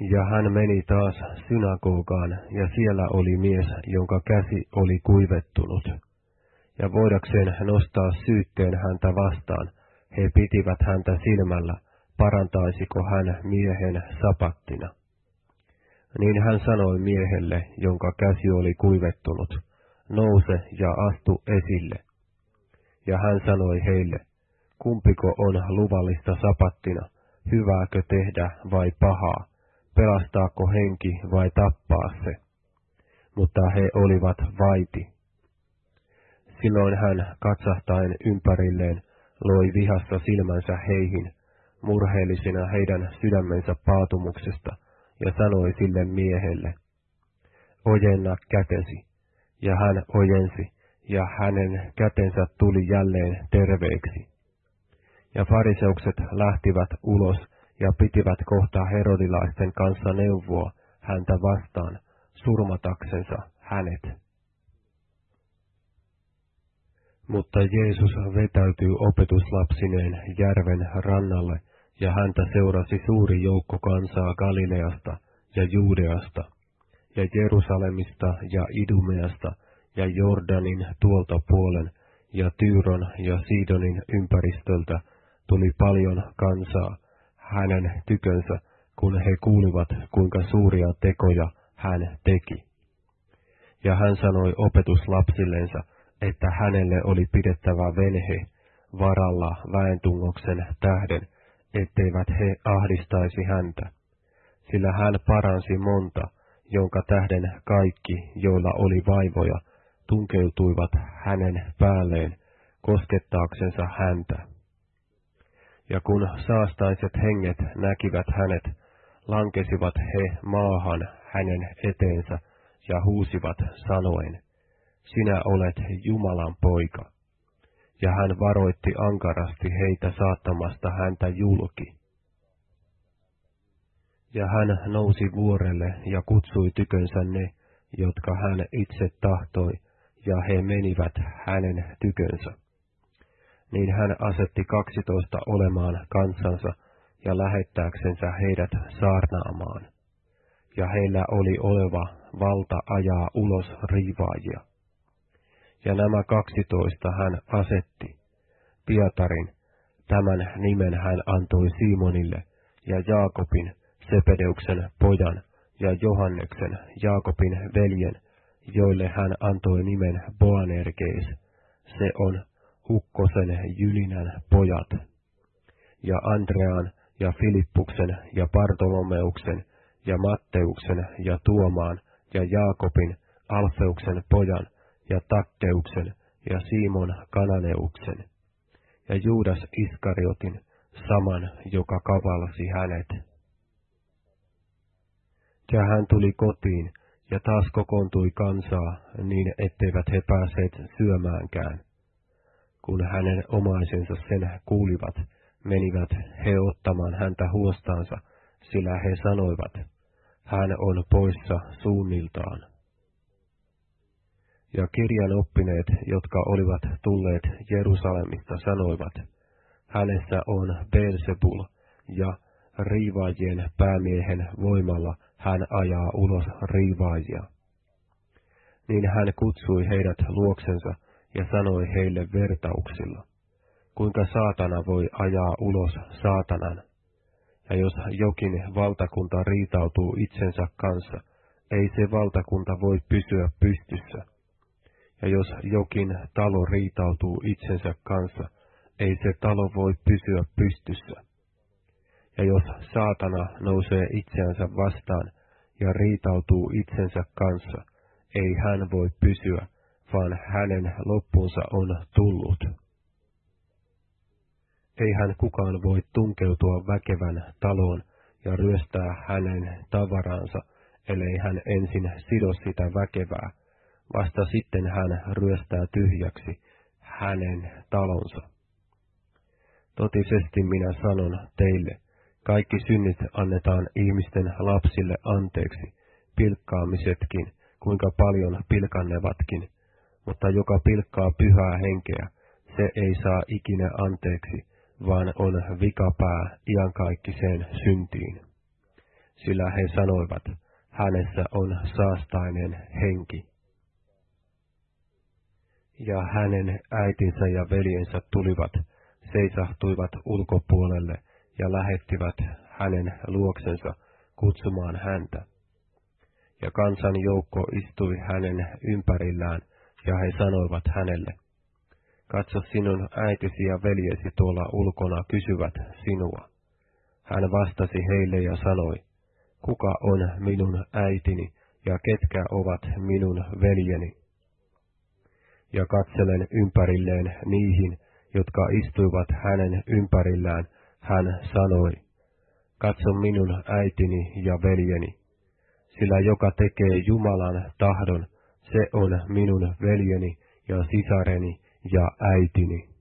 Ja hän meni taas synagogaan, ja siellä oli mies, jonka käsi oli kuivettunut. Ja voidakseen nostaa syytteen häntä vastaan, he pitivät häntä silmällä, parantaisiko hän miehen sapattina. Niin hän sanoi miehelle, jonka käsi oli kuivettunut, nouse ja astu esille. Ja hän sanoi heille, kumpiko on luvallista sapattina, hyvääkö tehdä vai pahaa, pelastaako henki vai tappaa se. Mutta he olivat vaiti. Silloin hän katsahtaen ympärilleen loi vihassa silmänsä heihin, murheellisina heidän sydämensä paatumuksesta, ja sanoi sille miehelle, ojenna kätesi, ja hän ojensi, ja hänen kätensä tuli jälleen terveeksi. Ja fariseukset lähtivät ulos ja pitivät kohta herodilaisten kanssa neuvoa häntä vastaan, surmataksensa hänet. Mutta Jeesus vetäytyi opetuslapsineen järven rannalle, ja häntä seurasi suuri joukko kansaa Galileasta ja Juudeasta, ja Jerusalemista ja Idumeasta, ja Jordanin tuolta puolen, ja Tyyron ja Siidonin ympäristöltä tuli paljon kansaa hänen tykönsä, kun he kuulivat, kuinka suuria tekoja hän teki. Ja hän sanoi opetuslapsillensa, että hänelle oli pidettävä venhe varalla väentungoksen tähden, etteivät he ahdistaisi häntä, sillä hän paransi monta, jonka tähden kaikki, joilla oli vaivoja, tunkeutuivat hänen päälleen koskettaaksensa häntä. Ja kun saastaiset henget näkivät hänet, lankesivat he maahan hänen eteensä ja huusivat sanoen, Sinä olet Jumalan poika ja hän varoitti ankarasti heitä saattamasta häntä julki. Ja hän nousi vuorelle ja kutsui tykönsä ne, jotka hän itse tahtoi, ja he menivät hänen tykönsä. Niin hän asetti kaksitoista olemaan kansansa ja lähettääksensä heidät saarnaamaan. Ja heillä oli oleva valta ajaa ulos riivaajia ja nämä kaksitoista hän asetti. Pietarin, tämän nimen hän antoi Simonille, ja Jaakobin, Sepedeuksen pojan, ja Johanneksen, Jaakobin veljen, joille hän antoi nimen Boanergeis, se on Ukkosen Jylinän pojat, ja Andrean, ja Filippuksen, ja Bartolomeuksen, ja Matteuksen, ja Tuomaan, ja Jaakobin, Alfeuksen pojan, ja Takkeuksen ja Simon Kananeuksen ja Juudas Iskariotin saman, joka kavalsi hänet. Ja hän tuli kotiin ja taas kokoontui kansaa niin, etteivät he päässeet syömäänkään. Kun hänen omaisensa sen kuulivat, menivät he ottamaan häntä huostaansa, sillä he sanoivat, hän on poissa suunniltaan. Ja kirjan oppineet, jotka olivat tulleet Jerusalemista, sanoivat, hänessä on Beelzebul, ja riivaajien päämiehen voimalla hän ajaa ulos riivaajia. Niin hän kutsui heidät luoksensa ja sanoi heille vertauksilla, kuinka saatana voi ajaa ulos saatanan. Ja jos jokin valtakunta riitautuu itsensä kanssa, ei se valtakunta voi pysyä pystyssä ja jos jokin talo riitautuu itsensä kanssa, ei se talo voi pysyä pystyssä. Ja jos saatana nousee itseänsä vastaan ja riitautuu itsensä kanssa, ei hän voi pysyä, vaan hänen loppunsa on tullut. Ei hän kukaan voi tunkeutua väkevän taloon ja ryöstää hänen tavaransa, ellei hän ensin sido sitä väkevää, Vasta sitten hän ryöstää tyhjäksi hänen talonsa. Totisesti minä sanon teille, kaikki synnit annetaan ihmisten lapsille anteeksi, pilkkaamisetkin, kuinka paljon pilkannevatkin, mutta joka pilkkaa pyhää henkeä, se ei saa ikinä anteeksi, vaan on vikapää iankaikkiseen syntiin. sillä he sanoivat, hänessä on saastainen henki. Ja hänen äitinsä ja veljensä tulivat, seisahtuivat ulkopuolelle ja lähettivät hänen luoksensa kutsumaan häntä. Ja kansan joukko istui hänen ympärillään, ja he sanoivat hänelle, Katso sinun äitisi ja veljesi tuolla ulkona kysyvät sinua. Hän vastasi heille ja sanoi, Kuka on minun äitini ja ketkä ovat minun veljeni? Ja katselen ympärilleen niihin, jotka istuivat hänen ympärillään, hän sanoi, Katso minun äitini ja veljeni, sillä joka tekee Jumalan tahdon, se on minun veljeni ja sisareni ja äitini.